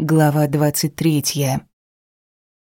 Глава 23.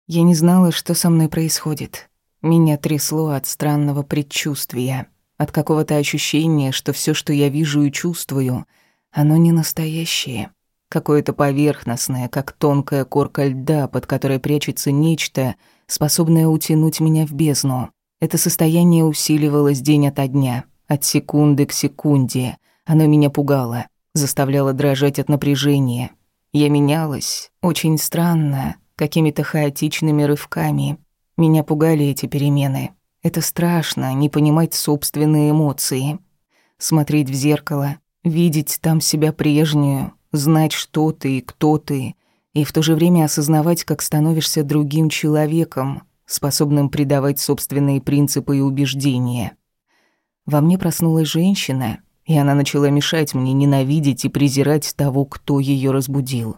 Я не знала, что со мной происходит. Меня трясло от странного предчувствия, от какого-то ощущения, что все, что я вижу и чувствую, оно не настоящее. Какое-то поверхностное, как тонкая корка льда, под которой прячется нечто, способное утянуть меня в бездну. Это состояние усиливалось день ото дня, от секунды к секунде. Оно меня пугало, заставляло дрожать от напряжения, я менялась, очень странно, какими-то хаотичными рывками. Меня пугали эти перемены. Это страшно, не понимать собственные эмоции. Смотреть в зеркало, видеть там себя прежнюю, знать, что ты и кто ты, и в то же время осознавать, как становишься другим человеком, способным предавать собственные принципы и убеждения. Во мне проснулась женщина, и она начала мешать мне ненавидеть и презирать того, кто ее разбудил.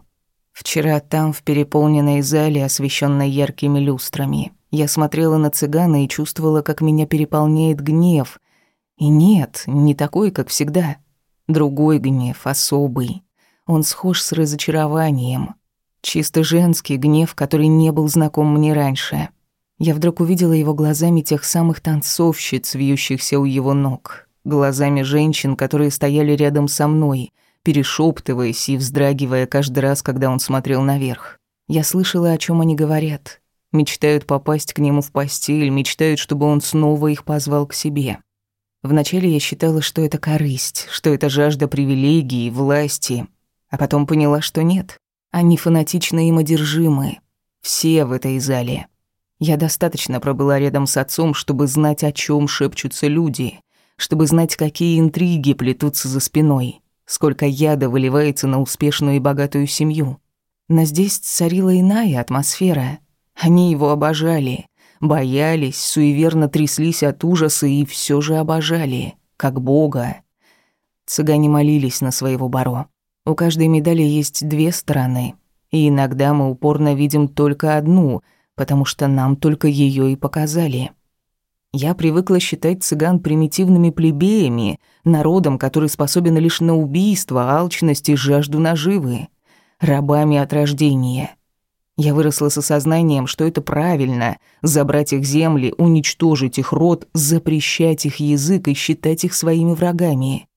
Вчера там, в переполненной зале, освещенной яркими люстрами, я смотрела на цыгана и чувствовала, как меня переполняет гнев. И нет, не такой, как всегда. Другой гнев, особый. Он схож с разочарованием. Чисто женский гнев, который не был знаком мне раньше. Я вдруг увидела его глазами тех самых танцовщиц, вьющихся у его ног глазами женщин, которые стояли рядом со мной, перешептываясь и вздрагивая каждый раз, когда он смотрел наверх. Я слышала, о чем они говорят. Мечтают попасть к нему в постель, мечтают, чтобы он снова их позвал к себе. Вначале я считала, что это корысть, что это жажда привилегий, власти, а потом поняла, что нет. Они фанатично им одержимы. Все в этой зале. Я достаточно пробыла рядом с отцом, чтобы знать, о чем шепчутся люди, чтобы знать, какие интриги плетутся за спиной, сколько яда выливается на успешную и богатую семью. Но здесь царила иная атмосфера. Они его обожали, боялись, суеверно тряслись от ужаса и все же обожали, как бога. Цыгане молились на своего баро. У каждой медали есть две стороны, и иногда мы упорно видим только одну, потому что нам только ее и показали. Я привыкла считать цыган примитивными плебеями, народом, который способен лишь на убийство, алчность и жажду наживы, рабами от рождения. Я выросла с осознанием, что это правильно — забрать их земли, уничтожить их род, запрещать их язык и считать их своими врагами.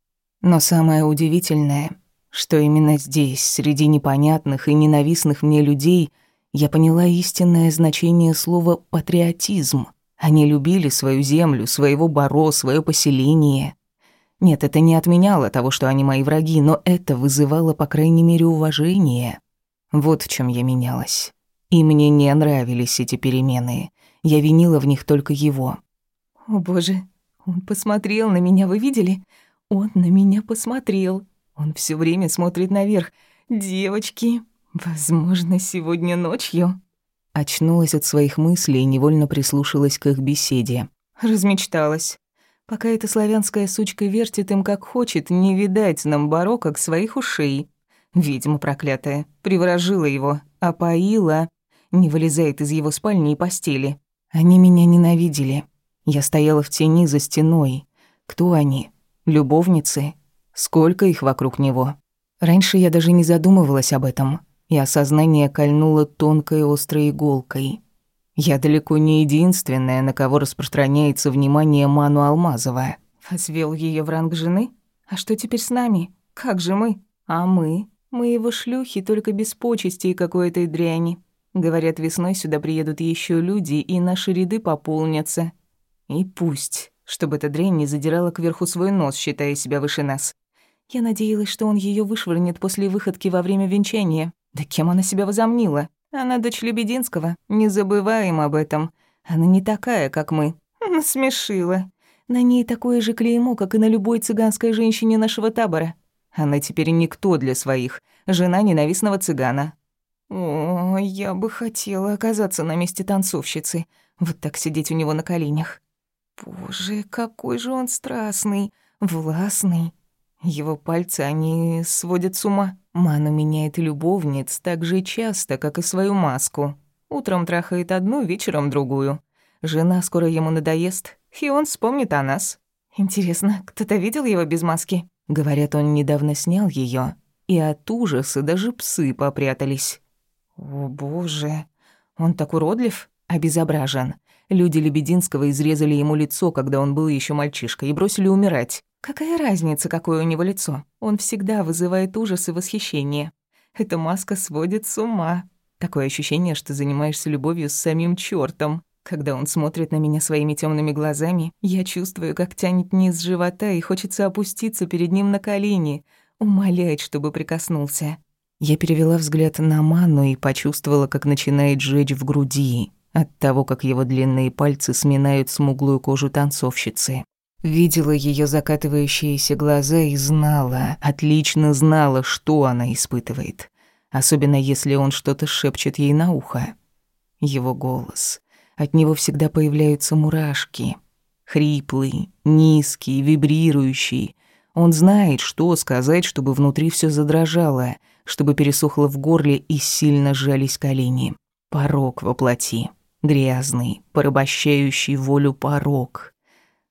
Но самое удивительное, что именно здесь, среди непонятных и ненавистных мне людей, я поняла истинное значение слова «патриотизм». Они любили свою землю, своего баро, свое поселение. Нет, это не отменяло того, что они мои враги, но это вызывало, по крайней мере, уважение. Вот в чем я менялась. И мне не нравились эти перемены. Я винила в них только его. «О, боже, он посмотрел на меня, вы видели? Он на меня посмотрел. Он все время смотрит наверх. Девочки, возможно, сегодня ночью...» Очнулась от своих мыслей и невольно прислушалась к их беседе. Размечталась. Пока эта славянская сучка вертит им как хочет, не видать нам баро как своих ушей. Ведьма проклятая, приворожила его, опоила, не вылезает из его спальни и постели. Они меня ненавидели. Я стояла в тени за стеной. Кто они? Любовницы? Сколько их вокруг него? Раньше я даже не задумывалась об этом и осознание кольнуло тонкой острой иголкой. Я далеко не единственная, на кого распространяется внимание Ману Алмазова. Возвел ее в ранг жены? А что теперь с нами? Как же мы? А мы? Мы его шлюхи, только без почести и какой-то дряни. Говорят, весной сюда приедут еще люди, и наши ряды пополнятся. И пусть, чтобы эта дрянь не задирала кверху свой нос, считая себя выше нас. Я надеялась, что он ее вышвырнет после выходки во время венчания. Да кем она себя возомнила? Она дочь Лебединского. Не забываем об этом. Она не такая, как мы. Насмешила. На ней такое же клеймо, как и на любой цыганской женщине нашего табора. Она теперь никто для своих. Жена ненавистного цыгана. О, я бы хотела оказаться на месте танцовщицы. Вот так сидеть у него на коленях. Боже, какой же он страстный, властный. Его пальцы, они сводят с ума. Ману меняет любовниц так же часто, как и свою маску. Утром трахает одну, вечером другую. Жена скоро ему надоест, и он вспомнит о нас. Интересно, кто-то видел его без маски? Говорят, он недавно снял ее, и от ужаса даже псы попрятались. О, боже, он так уродлив, обезображен. Люди Лебединского изрезали ему лицо, когда он был еще мальчишкой, и бросили умирать. Какая разница, какое у него лицо? Он всегда вызывает ужас и восхищение. Эта маска сводит с ума. Такое ощущение, что занимаешься любовью с самим чёртом. Когда он смотрит на меня своими темными глазами, я чувствую, как тянет низ живота и хочется опуститься перед ним на колени, умолять, чтобы прикоснулся. Я перевела взгляд на Ману и почувствовала, как начинает жечь в груди от того, как его длинные пальцы сминают смуглую кожу танцовщицы. Видела ее закатывающиеся глаза и знала, отлично знала, что она испытывает. Особенно если он что-то шепчет ей на ухо. Его голос. От него всегда появляются мурашки. Хриплый, низкий, вибрирующий. Он знает, что сказать, чтобы внутри все задрожало, чтобы пересохло в горле и сильно сжались колени. Порог воплоти. Грязный, порабощающий волю порог.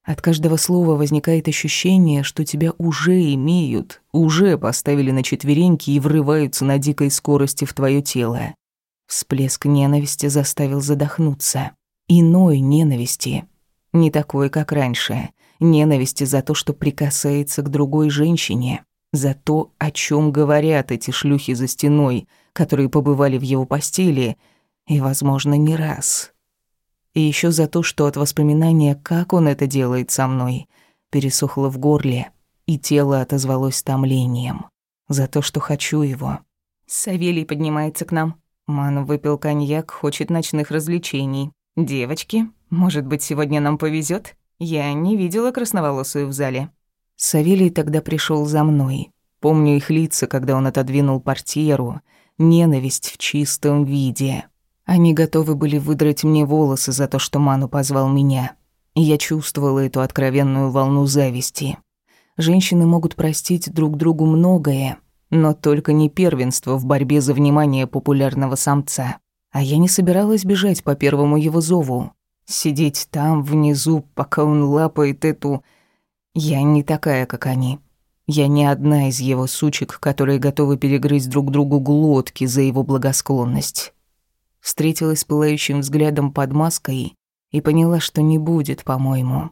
От каждого слова возникает ощущение, что тебя уже имеют, уже поставили на четвереньки и врываются на дикой скорости в твое тело. Всплеск ненависти заставил задохнуться. Иной ненависти. Не такой, как раньше. Ненависти за то, что прикасается к другой женщине. За то, о чем говорят эти шлюхи за стеной, которые побывали в его постели, и, возможно, не раз. И еще за то, что от воспоминания, как он это делает со мной, пересохло в горле, и тело отозвалось томлением. За то, что хочу его. Савелий поднимается к нам. Ман выпил коньяк, хочет ночных развлечений. «Девочки, может быть, сегодня нам повезет? Я не видела красноволосую в зале». Савелий тогда пришел за мной. Помню их лица, когда он отодвинул портьеру. Ненависть в чистом виде. Они готовы были выдрать мне волосы за то, что Ману позвал меня. И я чувствовала эту откровенную волну зависти. Женщины могут простить друг другу многое, но только не первенство в борьбе за внимание популярного самца. А я не собиралась бежать по первому его зову. Сидеть там, внизу, пока он лапает эту... Я не такая, как они. Я не одна из его сучек, которые готовы перегрызть друг другу глотки за его благосклонность встретилась пылающим взглядом под маской и поняла, что не будет, по-моему.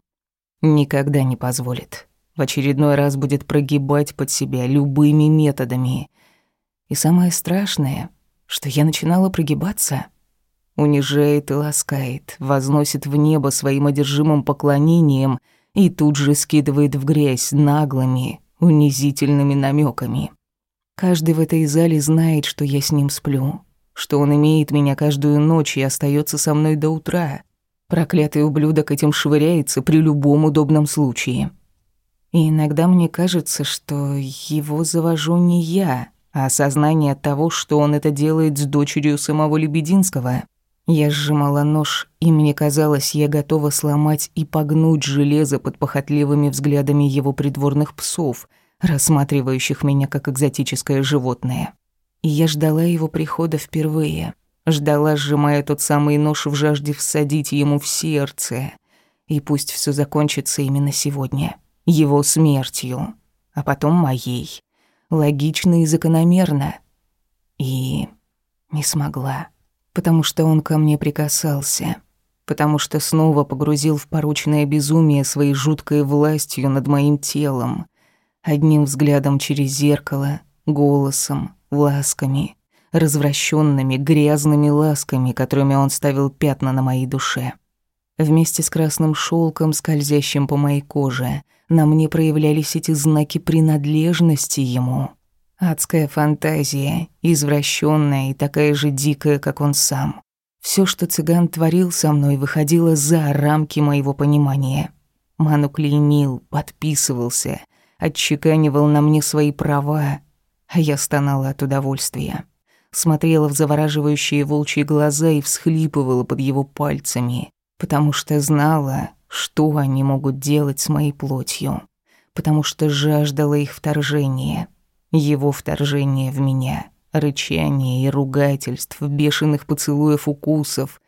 Никогда не позволит. В очередной раз будет прогибать под себя любыми методами. И самое страшное, что я начинала прогибаться. Унижает и ласкает, возносит в небо своим одержимым поклонением и тут же скидывает в грязь наглыми, унизительными намеками. Каждый в этой зале знает, что я с ним сплю, что он имеет меня каждую ночь и остается со мной до утра. Проклятый ублюдок этим швыряется при любом удобном случае. И иногда мне кажется, что его завожу не я, а осознание того, что он это делает с дочерью самого Лебединского. Я сжимала нож, и мне казалось, я готова сломать и погнуть железо под похотливыми взглядами его придворных псов, рассматривающих меня как экзотическое животное. И я ждала его прихода впервые. Ждала, сжимая тот самый нож в жажде всадить ему в сердце. И пусть все закончится именно сегодня. Его смертью. А потом моей. Логично и закономерно. И не смогла. Потому что он ко мне прикасался. Потому что снова погрузил в порученное безумие своей жуткой властью над моим телом. Одним взглядом через зеркало, голосом, ласками, развращенными, грязными ласками, которыми он ставил пятна на моей душе. Вместе с красным шелком, скользящим по моей коже, на мне проявлялись эти знаки принадлежности ему. Адская фантазия, извращенная и такая же дикая, как он сам. Все, что цыган творил со мной, выходило за рамки моего понимания. Ману клеймил, подписывался, отчеканивал на мне свои права, а я стонала от удовольствия. Смотрела в завораживающие волчьи глаза и всхлипывала под его пальцами, потому что знала, что они могут делать с моей плотью, потому что жаждала их вторжения, его вторжения в меня, рычания и ругательств, бешеных поцелуев укусов.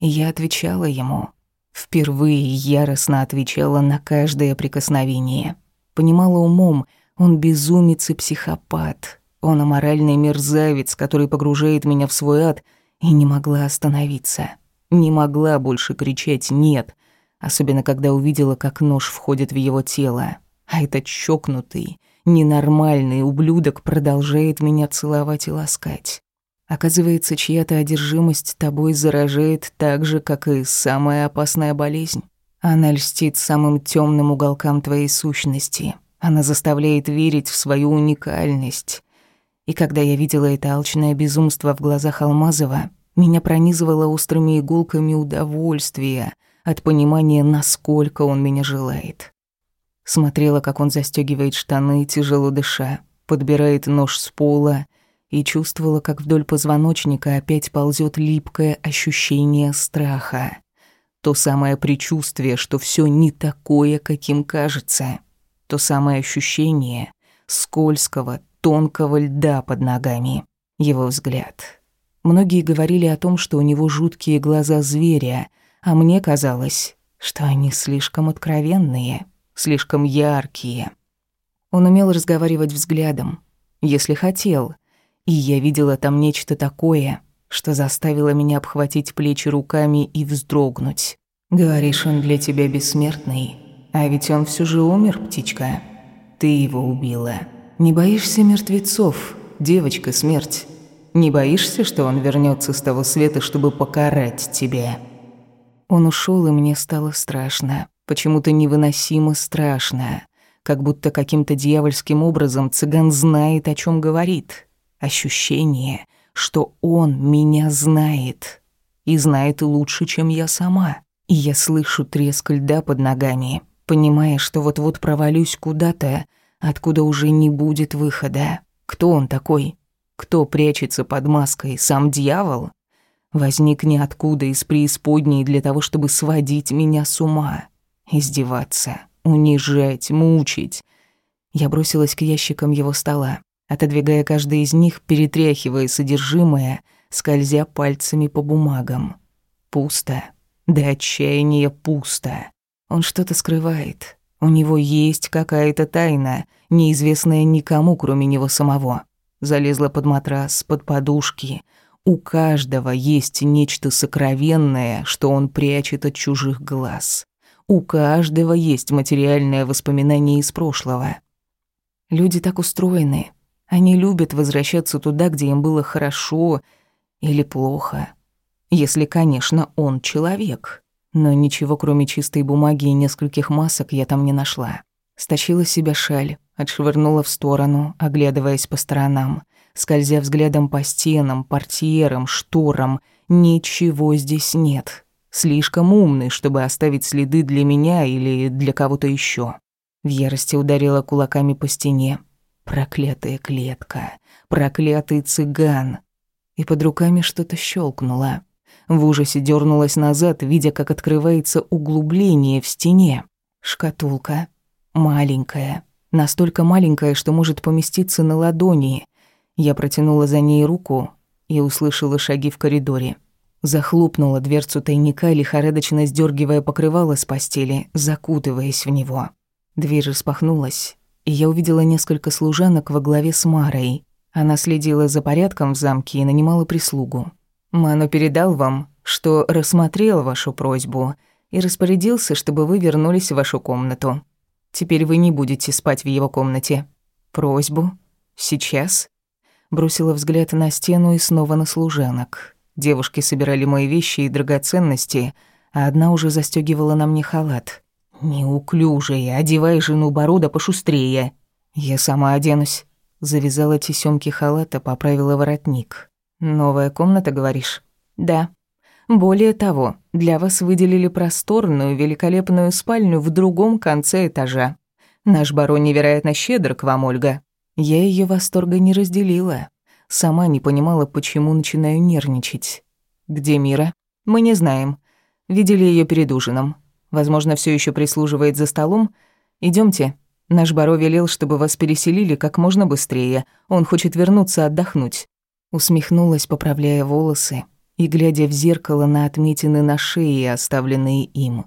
И я отвечала ему. Впервые яростно отвечала на каждое прикосновение. Понимала умом — Он безумец и психопат. Он аморальный мерзавец, который погружает меня в свой ад, и не могла остановиться. Не могла больше кричать «нет», особенно когда увидела, как нож входит в его тело. А этот чокнутый, ненормальный ублюдок продолжает меня целовать и ласкать. Оказывается, чья-то одержимость тобой заражает так же, как и самая опасная болезнь. Она льстит самым темным уголкам твоей сущности. Она заставляет верить в свою уникальность. И когда я видела это алчное безумство в глазах Алмазова, меня пронизывало острыми иголками удовольствия от понимания, насколько он меня желает. Смотрела, как он застегивает штаны, тяжело дыша, подбирает нож с пола и чувствовала, как вдоль позвоночника опять ползет липкое ощущение страха. То самое предчувствие, что все не такое, каким кажется. То самое ощущение скользкого, тонкого льда под ногами. Его взгляд. Многие говорили о том, что у него жуткие глаза зверя, а мне казалось, что они слишком откровенные, слишком яркие. Он умел разговаривать взглядом, если хотел, и я видела там нечто такое, что заставило меня обхватить плечи руками и вздрогнуть. «Говоришь, он для тебя бессмертный, а ведь он все же умер, птичка. Ты его убила. Не боишься мертвецов, девочка смерть? Не боишься, что он вернется с того света, чтобы покарать тебя?» Он ушел, и мне стало страшно, почему-то невыносимо страшно, как будто каким-то дьявольским образом цыган знает, о чем говорит. Ощущение, что он меня знает, и знает лучше, чем я сама. И я слышу треск льда под ногами, понимая, что вот-вот провалюсь куда-то, откуда уже не будет выхода. Кто он такой? Кто прячется под маской? Сам дьявол? Возник ниоткуда из преисподней для того, чтобы сводить меня с ума. Издеваться, унижать, мучить. Я бросилась к ящикам его стола, отодвигая каждый из них, перетряхивая содержимое, скользя пальцами по бумагам. Пусто. До отчаяния пусто. Он что-то скрывает. У него есть какая-то тайна, неизвестная никому, кроме него самого. Залезла под матрас, под подушки. У каждого есть нечто сокровенное, что он прячет от чужих глаз. У каждого есть материальное воспоминание из прошлого. Люди так устроены. Они любят возвращаться туда, где им было хорошо или плохо. Если, конечно, он человек. Но ничего, кроме чистой бумаги и нескольких масок, я там не нашла. Стащила с себя шаль, отшвырнула в сторону, оглядываясь по сторонам, скользя взглядом по стенам, портьерам, шторам. Ничего здесь нет. Слишком умный, чтобы оставить следы для меня или для кого-то еще. В ярости ударила кулаками по стене. Проклятая клетка, проклятый цыган. И под руками что-то щелкнуло. В ужасе дернулась назад, видя, как открывается углубление в стене. Шкатулка. Маленькая. Настолько маленькая, что может поместиться на ладони. Я протянула за ней руку и услышала шаги в коридоре. Захлопнула дверцу тайника, лихорадочно сдергивая покрывало с постели, закутываясь в него. Дверь распахнулась, и я увидела несколько служанок во главе с Марой. Она следила за порядком в замке и нанимала прислугу. Ману передал вам, что рассмотрел вашу просьбу и распорядился, чтобы вы вернулись в вашу комнату. Теперь вы не будете спать в его комнате. Просьбу? Сейчас?» Бросила взгляд на стену и снова на служанок. Девушки собирали мои вещи и драгоценности, а одна уже застёгивала на мне халат. «Неуклюжая, одевай жену Борода пошустрее». «Я сама оденусь». Завязала тесёмки халата, поправила воротник. «Новая комната, говоришь?» «Да. Более того, для вас выделили просторную, великолепную спальню в другом конце этажа. Наш барон невероятно щедр к вам, Ольга». Я ее восторга не разделила. Сама не понимала, почему начинаю нервничать. «Где Мира?» «Мы не знаем. Видели ее перед ужином. Возможно, все еще прислуживает за столом. Идемте. Наш Баро велел, чтобы вас переселили как можно быстрее. Он хочет вернуться отдохнуть. Усмехнулась, поправляя волосы и глядя в зеркало на отметины на шее, оставленные им.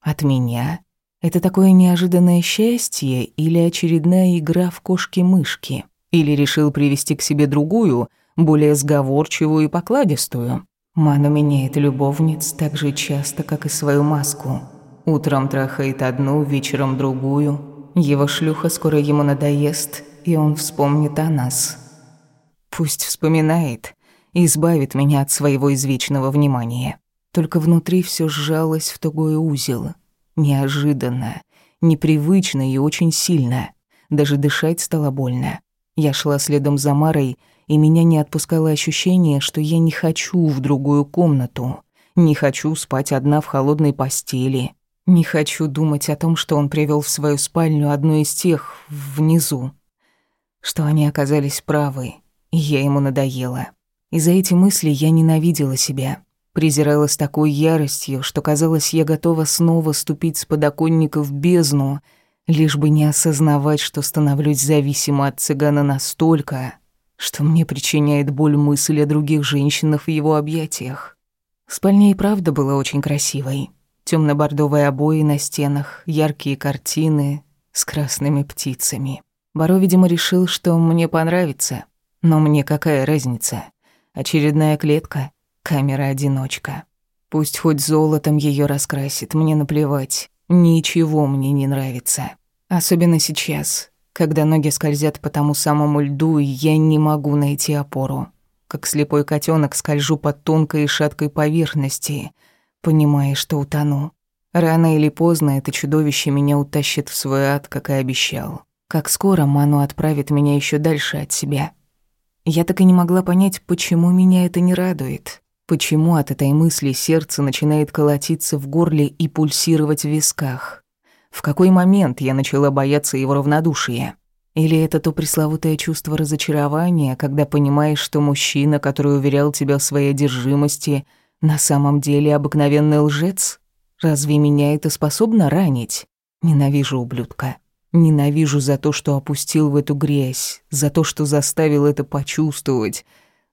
От меня? Это такое неожиданное счастье или очередная игра в кошки-мышки? Или решил привести к себе другую, более сговорчивую и покладистую? Ману меняет любовниц так же часто, как и свою маску. Утром трахает одну, вечером другую. Его шлюха скоро ему надоест, и он вспомнит о нас. Пусть вспоминает, избавит меня от своего извечного внимания. Только внутри все сжалось в тугой узел. Неожиданно, непривычно и очень сильно. Даже дышать стало больно. Я шла следом за Марой, и меня не отпускало ощущение, что я не хочу в другую комнату. Не хочу спать одна в холодной постели. Не хочу думать о том, что он привел в свою спальню одну из тех внизу. Что они оказались правы, и я ему надоела. Из-за эти мысли я ненавидела себя. Презирала с такой яростью, что казалось, я готова снова ступить с подоконника в бездну, лишь бы не осознавать, что становлюсь зависима от цыгана настолько, что мне причиняет боль мысль о других женщинах в его объятиях. Спальня и правда была очень красивой. темно бордовые обои на стенах, яркие картины с красными птицами. Баро, видимо, решил, что мне понравится. Но мне какая разница? Очередная клетка — Камера-одиночка. Пусть хоть золотом ее раскрасит, мне наплевать. Ничего мне не нравится. Особенно сейчас, когда ноги скользят по тому самому льду, и я не могу найти опору. Как слепой котенок скольжу по тонкой и шаткой поверхности, понимая, что утону. Рано или поздно это чудовище меня утащит в свой ад, как и обещал. Как скоро Ману отправит меня еще дальше от себя. Я так и не могла понять, почему меня это не радует. Почему от этой мысли сердце начинает колотиться в горле и пульсировать в висках? В какой момент я начала бояться его равнодушия? Или это то пресловутое чувство разочарования, когда понимаешь, что мужчина, который уверял тебя в своей одержимости, на самом деле обыкновенный лжец? Разве меня это способно ранить? Ненавижу ублюдка. Ненавижу за то, что опустил в эту грязь, за то, что заставил это почувствовать,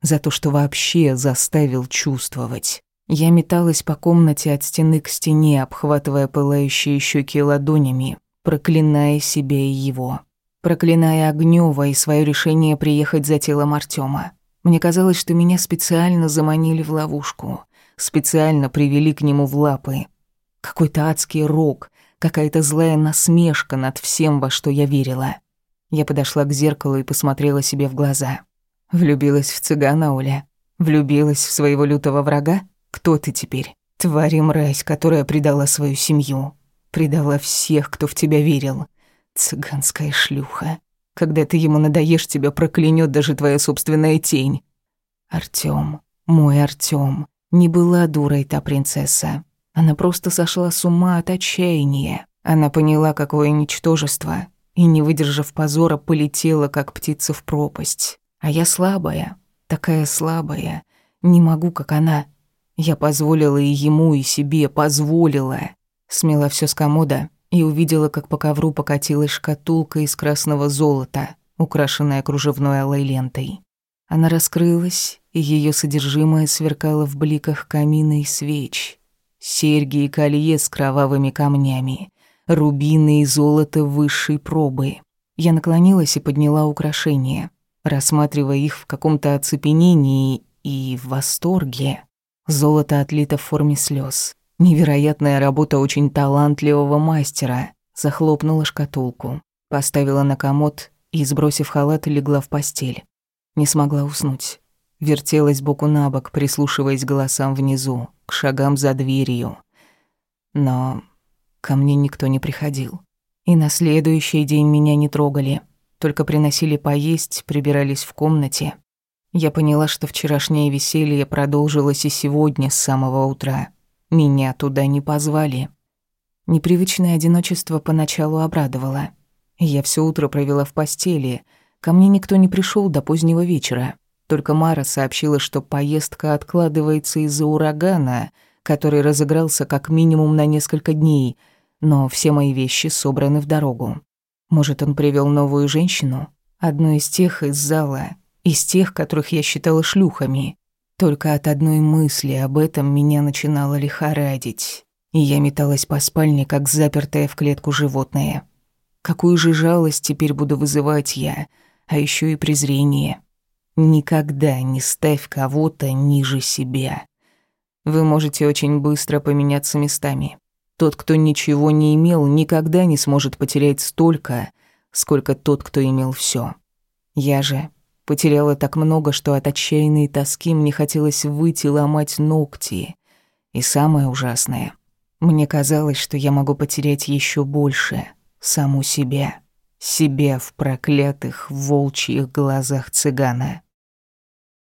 за то, что вообще заставил чувствовать. Я металась по комнате от стены к стене, обхватывая пылающие щеки ладонями, проклиная себя и его. Проклиная Огнёва и свое решение приехать за телом Артема. Мне казалось, что меня специально заманили в ловушку, специально привели к нему в лапы. Какой-то адский рок, какая-то злая насмешка над всем, во что я верила. Я подошла к зеркалу и посмотрела себе в глаза. Влюбилась в цыгана, Оля? Влюбилась в своего лютого врага? Кто ты теперь? Тварь и мразь, которая предала свою семью. Предала всех, кто в тебя верил. Цыганская шлюха. Когда ты ему надоешь, тебя проклянет даже твоя собственная тень. Артём, мой Артём, не была дурой та принцесса. Она просто сошла с ума от отчаяния. Она поняла, какое ничтожество, и, не выдержав позора, полетела, как птица в пропасть. А я слабая, такая слабая, не могу, как она. Я позволила и ему, и себе, позволила. Смела все с комода и увидела, как по ковру покатилась шкатулка из красного золота, украшенная кружевной алой лентой. Она раскрылась, и ее содержимое сверкало в бликах камина и свеч. Серьги и колье с кровавыми камнями, рубины и золото высшей пробы. Я наклонилась и подняла украшение рассматривая их в каком-то оцепенении и в восторге. Золото отлито в форме слез. Невероятная работа очень талантливого мастера. Захлопнула шкатулку, поставила на комод и, сбросив халат, легла в постель. Не смогла уснуть. Вертелась боку на бок, прислушиваясь к голосам внизу, к шагам за дверью. Но ко мне никто не приходил. И на следующий день меня не трогали только приносили поесть, прибирались в комнате. Я поняла, что вчерашнее веселье продолжилось и сегодня с самого утра. Меня туда не позвали. Непривычное одиночество поначалу обрадовало. Я все утро провела в постели. Ко мне никто не пришел до позднего вечера. Только Мара сообщила, что поездка откладывается из-за урагана, который разыгрался как минимум на несколько дней, но все мои вещи собраны в дорогу. Может, он привел новую женщину? Одну из тех из зала, из тех, которых я считала шлюхами. Только от одной мысли об этом меня начинало лихорадить. И я металась по спальне, как запертая в клетку животное. Какую же жалость теперь буду вызывать я, а еще и презрение. Никогда не ставь кого-то ниже себя. Вы можете очень быстро поменяться местами. Тот, кто ничего не имел, никогда не сможет потерять столько, сколько тот, кто имел все. Я же потеряла так много, что от отчаянной тоски мне хотелось выйти ломать ногти. И самое ужасное, мне казалось, что я могу потерять еще больше саму себя, себя в проклятых волчьих глазах цыгана.